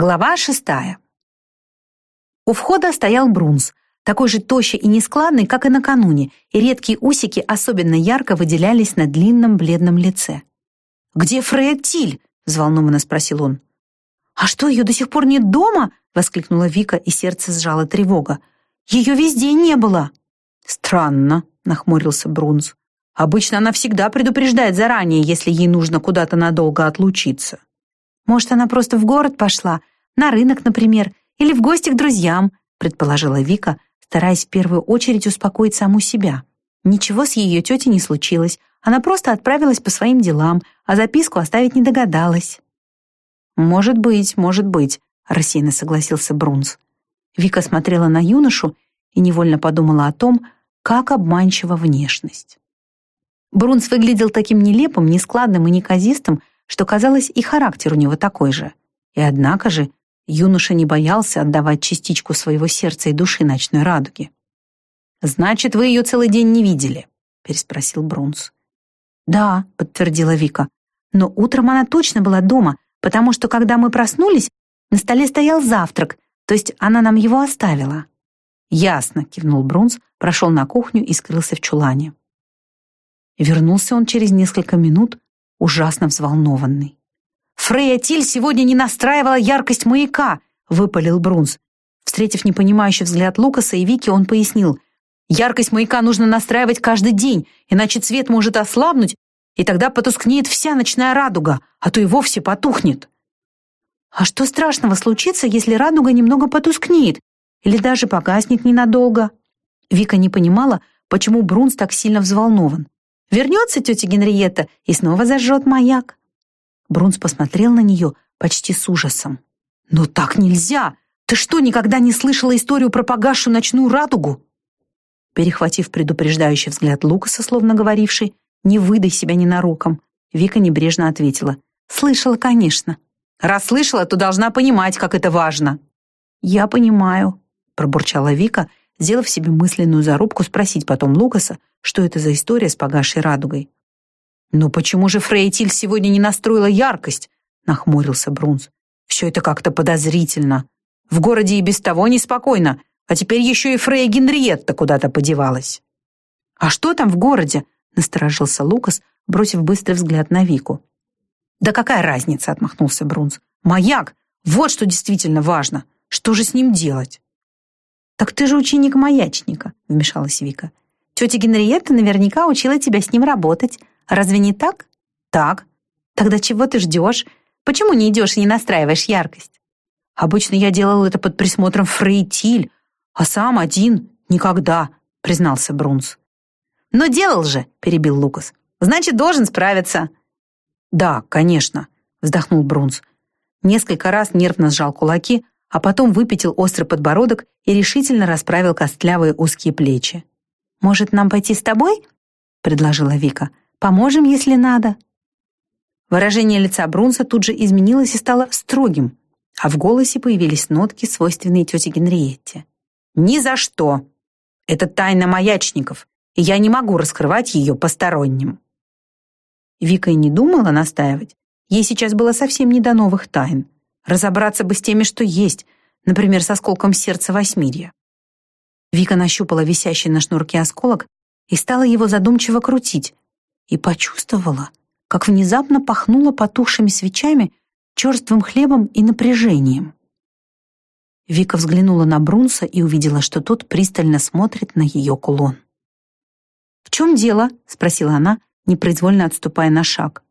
Глава шестая. У входа стоял Брунс, такой же тощий и нескладный, как и накануне, и редкие усики особенно ярко выделялись на длинном бледном лице. «Где Фрея Тиль?» — взволнованно спросил он. «А что, ее до сих пор нет дома?» — воскликнула Вика, и сердце сжало тревога. «Ее везде не было». «Странно», — нахмурился Брунс. «Обычно она всегда предупреждает заранее, если ей нужно куда-то надолго отлучиться». «Может, она просто в город пошла? На рынок, например? Или в гости к друзьям?» предположила Вика, стараясь в первую очередь успокоить саму себя. Ничего с ее тетей не случилось. Она просто отправилась по своим делам, а записку оставить не догадалась. «Может быть, может быть», — рассеянно согласился Брунс. Вика смотрела на юношу и невольно подумала о том, как обманчива внешность. Брунс выглядел таким нелепым, нескладным и неказистым, что, казалось, и характер у него такой же. И однако же юноша не боялся отдавать частичку своего сердца и души ночной радуге. «Значит, вы ее целый день не видели?» — переспросил Брунс. «Да», — подтвердила Вика. «Но утром она точно была дома, потому что, когда мы проснулись, на столе стоял завтрак, то есть она нам его оставила». «Ясно», — кивнул Брунс, прошел на кухню и скрылся в чулане. Вернулся он через несколько минут, ужасно взволнованный. «Фрея Тиль сегодня не настраивала яркость маяка», — выпалил Брунс. Встретив непонимающий взгляд Лукаса и Вики, он пояснил. «Яркость маяка нужно настраивать каждый день, иначе цвет может ослабнуть, и тогда потускнеет вся ночная радуга, а то и вовсе потухнет». «А что страшного случится, если радуга немного потускнеет или даже погаснет ненадолго?» Вика не понимала, почему Брунс так сильно взволнован. Вернется тетя Генриетта и снова зажжет маяк. Брунс посмотрел на нее почти с ужасом. «Но так нельзя! Ты что, никогда не слышала историю про погасшую ночную радугу?» Перехватив предупреждающий взгляд Лукаса, словно говоривший, «Не выдай себя ненароком», Вика небрежно ответила. «Слышала, конечно». «Раз слышала, то должна понимать, как это важно». «Я понимаю», — пробурчала Вика, сделав себе мысленную зарубку спросить потом Лукаса, что это за история с погасшей радугой. «Но почему же Фрейтиль сегодня не настроила яркость?» — нахмурился Брунс. «Все это как-то подозрительно. В городе и без того неспокойно, а теперь еще и Фрея Генриетта куда-то подевалась». «А что там в городе?» — насторожился Лукас, бросив быстрый взгляд на Вику. «Да какая разница?» — отмахнулся Брунс. «Маяк! Вот что действительно важно. Что же с ним делать?» «Так ты же ученик маячника», — вмешалась Вика. «Тетя Генриетта наверняка учила тебя с ним работать. Разве не так? Так. Тогда чего ты ждешь? Почему не идешь и не настраиваешь яркость? Обычно я делал это под присмотром Фрейтиль, а сам один никогда, признался Брунс. Но делал же, перебил Лукас. Значит, должен справиться. Да, конечно, вздохнул Брунс. Несколько раз нервно сжал кулаки, а потом выпятил острый подбородок и решительно расправил костлявые узкие плечи. «Может, нам пойти с тобой?» — предложила Вика. Поможем, если надо». Выражение лица Брунса тут же изменилось и стало строгим, а в голосе появились нотки, свойственные тете Генриетте. «Ни за что! Это тайна маячников, и я не могу раскрывать ее посторонним». Вика и не думала настаивать. Ей сейчас было совсем не до новых тайн. Разобраться бы с теми, что есть, например, с осколком сердца Восьмирья. Вика нащупала висящий на шнурке осколок и стала его задумчиво крутить, и почувствовала, как внезапно пахнуло потухшими свечами, черствым хлебом и напряжением. Вика взглянула на Брунса и увидела, что тот пристально смотрит на ее кулон. «В чем дело?» — спросила она, непроизвольно отступая на шаг.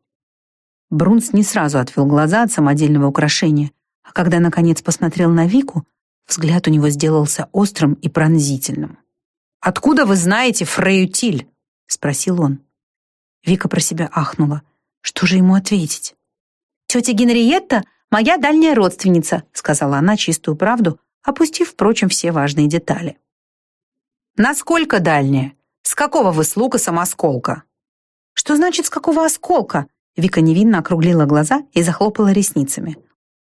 Брунс не сразу отвел глаза от самодельного украшения, а когда, наконец, посмотрел на Вику, взгляд у него сделался острым и пронзительным. «Откуда вы знаете Фрею Тиль?» — спросил он. Вика про себя ахнула. Что же ему ответить? «Тетя Генриетта — моя дальняя родственница», — сказала она чистую правду, опустив, впрочем, все важные детали. «Насколько дальняя? С какого вы с Лукасом осколка?» «Что значит, с какого осколка?» Вика невинно округлила глаза и захлопала ресницами.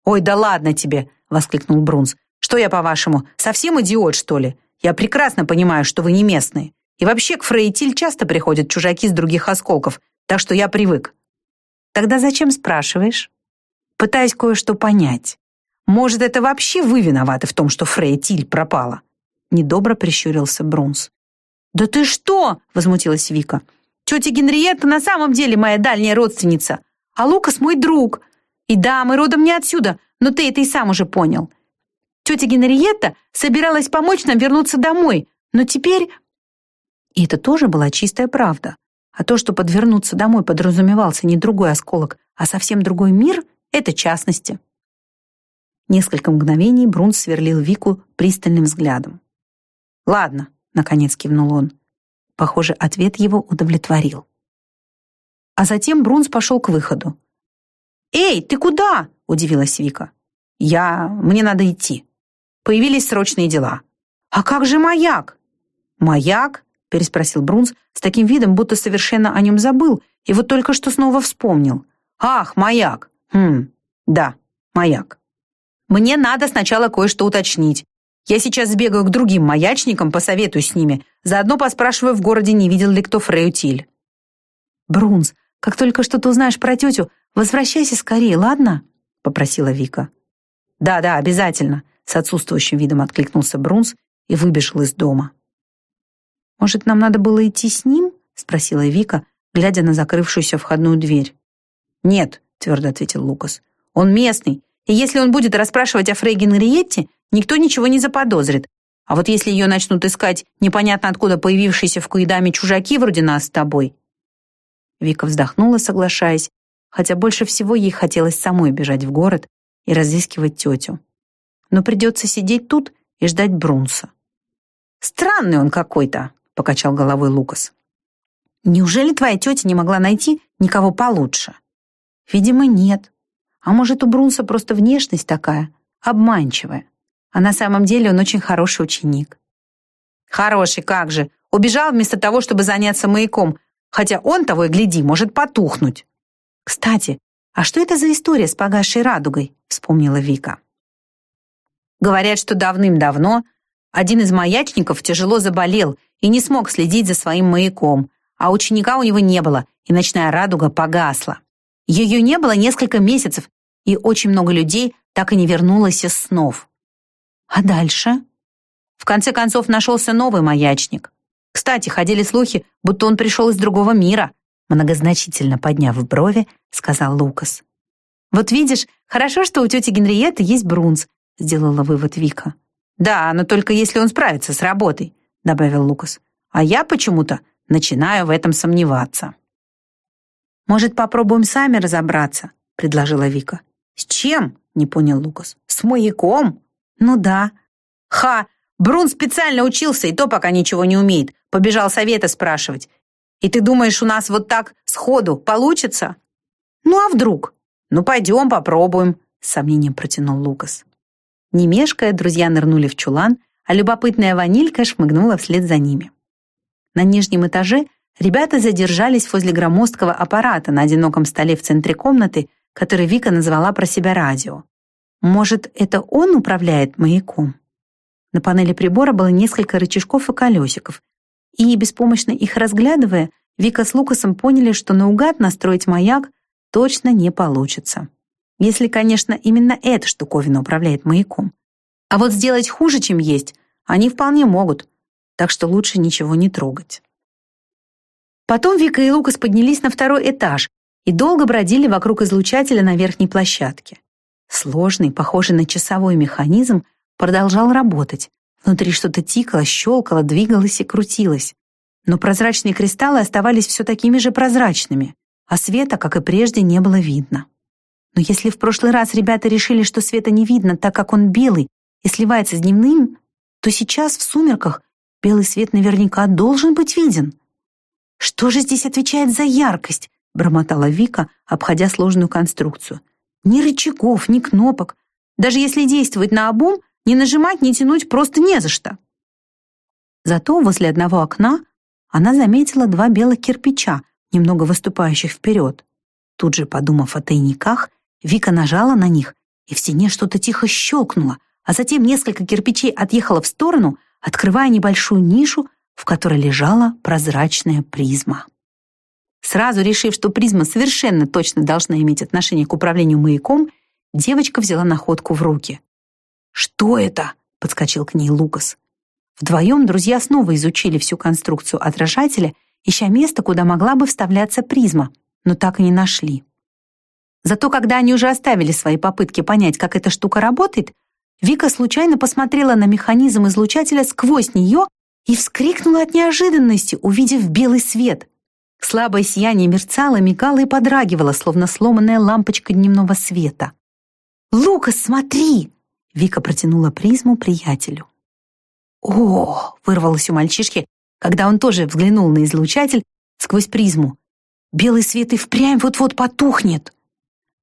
«Ой, да ладно тебе!» — воскликнул Брунс. «Что я, по-вашему, совсем идиот, что ли? Я прекрасно понимаю, что вы не местные. И вообще к Фрейтиль часто приходят чужаки с других осколков, так что я привык. Тогда зачем спрашиваешь? Пытаюсь кое-что понять. Может, это вообще вы виноваты в том, что Фрей Тиль пропала?» Недобро прищурился Брунс. «Да ты что?» — возмутилась Вика. «Тетя Генриетта на самом деле моя дальняя родственница, а Лукас мой друг. И да, мы родом не отсюда, но ты это и сам уже понял. Тетя Генриетта собиралась помочь нам вернуться домой, но теперь...» И это тоже была чистая правда. А то, что подвернуться домой подразумевался не другой осколок, а совсем другой мир, это частности. Несколько мгновений Брун сверлил Вику пристальным взглядом. «Ладно», — наконец кивнул он. Похоже, ответ его удовлетворил. А затем Брунс пошел к выходу. «Эй, ты куда?» — удивилась Вика. «Я... мне надо идти. Появились срочные дела». «А как же маяк?» «Маяк?» — переспросил Брунс с таким видом, будто совершенно о нем забыл, и вот только что снова вспомнил. «Ах, маяк! Хм, да, маяк. Мне надо сначала кое-что уточнить. Я сейчас сбегаю к другим маячникам, посоветую с ними, заодно поспрашиваю в городе, не видел ли кто Фрею Тиль». «Брунс, как только что-то узнаешь про тетю, возвращайся скорее, ладно?» — попросила Вика. «Да-да, обязательно», — с отсутствующим видом откликнулся Брунс и выбежал из дома. «Может, нам надо было идти с ним?» — спросила Вика, глядя на закрывшуюся входную дверь. «Нет», — твердо ответил Лукас. «Он местный, и если он будет расспрашивать о Фрей Генриетте, никто ничего не заподозрит. А вот если ее начнут искать непонятно откуда появившиеся в Куидаме чужаки вроде нас с тобой...» Вика вздохнула, соглашаясь, хотя больше всего ей хотелось самой бежать в город и разыскивать тетю. Но придется сидеть тут и ждать Брунса. «Странный он какой-то», покачал головой Лукас. Неужели твоя тетя не могла найти никого получше? Видимо, нет. А может, у Брунса просто внешность такая, обманчивая. А на самом деле он очень хороший ученик. Хороший, как же. Убежал вместо того, чтобы заняться маяком, хотя он того и гляди, может потухнуть. Кстати, а что это за история с погасшей радугой? Вспомнила Вика. Говорят, что давным-давно один из маячников тяжело заболел и не смог следить за своим маяком, а ученика у него не было, и ночная радуга погасла. Ее не было несколько месяцев, и очень много людей так и не вернулось из снов. А дальше? В конце концов нашелся новый маячник. Кстати, ходили слухи, будто он пришел из другого мира, многозначительно подняв брови, сказал Лукас. «Вот видишь, хорошо, что у тети Генриетты есть Брунс», сделала вывод Вика. «Да, но только если он справится с работой», — добавил Лукас. «А я почему-то начинаю в этом сомневаться». «Может, попробуем сами разобраться?» — предложила Вика. «С чем?» — не понял Лукас. «С маяком?» «Ну да». «Ха! Брун специально учился, и то пока ничего не умеет. Побежал совета спрашивать. И ты думаешь, у нас вот так сходу получится?» «Ну а вдруг?» «Ну пойдем попробуем», — с сомнением протянул Лукас. Не мешкая, друзья нырнули в чулан, а любопытная ванилька шмыгнула вслед за ними. На нижнем этаже ребята задержались возле громоздкого аппарата на одиноком столе в центре комнаты, который Вика назвала про себя радио. Может, это он управляет маяком? На панели прибора было несколько рычажков и колесиков, и, беспомощно их разглядывая, Вика с Лукасом поняли, что наугад настроить маяк точно не получится. Если, конечно, именно эта штуковина управляет маяком. А вот сделать хуже, чем есть, они вполне могут, так что лучше ничего не трогать. Потом Вика и Лукас поднялись на второй этаж и долго бродили вокруг излучателя на верхней площадке. Сложный, похожий на часовой механизм, продолжал работать. Внутри что-то тикало, щелкало, двигалось и крутилось. Но прозрачные кристаллы оставались все такими же прозрачными, а света, как и прежде, не было видно. Но если в прошлый раз ребята решили, что света не видно, так как он белый и сливается с дневным, то сейчас в сумерках белый свет наверняка должен быть виден. «Что же здесь отвечает за яркость?» — бормотала Вика, обходя сложную конструкцию. «Ни рычагов, ни кнопок. Даже если действовать на обум, ни нажимать, ни тянуть просто не за что». Зато возле одного окна она заметила два белых кирпича, немного выступающих вперед. Тут же, подумав о тайниках, Вика нажала на них, и в стене что-то тихо щелкнуло, а затем несколько кирпичей отъехало в сторону, открывая небольшую нишу, в которой лежала прозрачная призма. Сразу решив, что призма совершенно точно должна иметь отношение к управлению маяком, Девочка взяла находку в руки. «Что это?» — подскочил к ней Лукас. Вдвоем друзья снова изучили всю конструкцию отражателя, ища место, куда могла бы вставляться призма, но так и не нашли. Зато когда они уже оставили свои попытки понять, как эта штука работает, Вика случайно посмотрела на механизм излучателя сквозь нее и вскрикнула от неожиданности, увидев белый свет. Слабое сияние мерцало, мигало и подрагивало, словно сломанная лампочка дневного света. «Лукас, смотри!» Вика протянула призму приятелю. «О!» — вырвалось у мальчишки, когда он тоже взглянул на излучатель сквозь призму. «Белый свет и впрямь вот-вот потухнет!»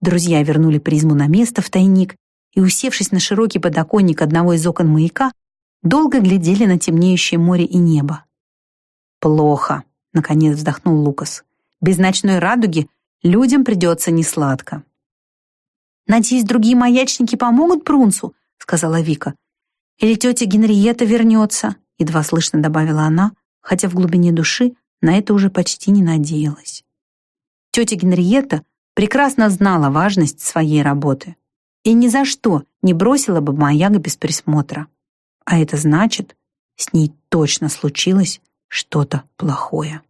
Друзья вернули призму на место в тайник и, усевшись на широкий подоконник одного из окон маяка, долго глядели на темнеющее море и небо. «Плохо», — наконец вздохнул Лукас. «Без ночной радуги людям придется несладко». «Надеюсь, другие маячники помогут Брунсу», — сказала Вика. «Или тетя Генриетта вернется», — едва слышно добавила она, хотя в глубине души на это уже почти не надеялась. Тетя Генриетта прекрасно знала важность своей работы и ни за что не бросила бы маяга без присмотра. А это значит, с ней точно случилось что-то плохое.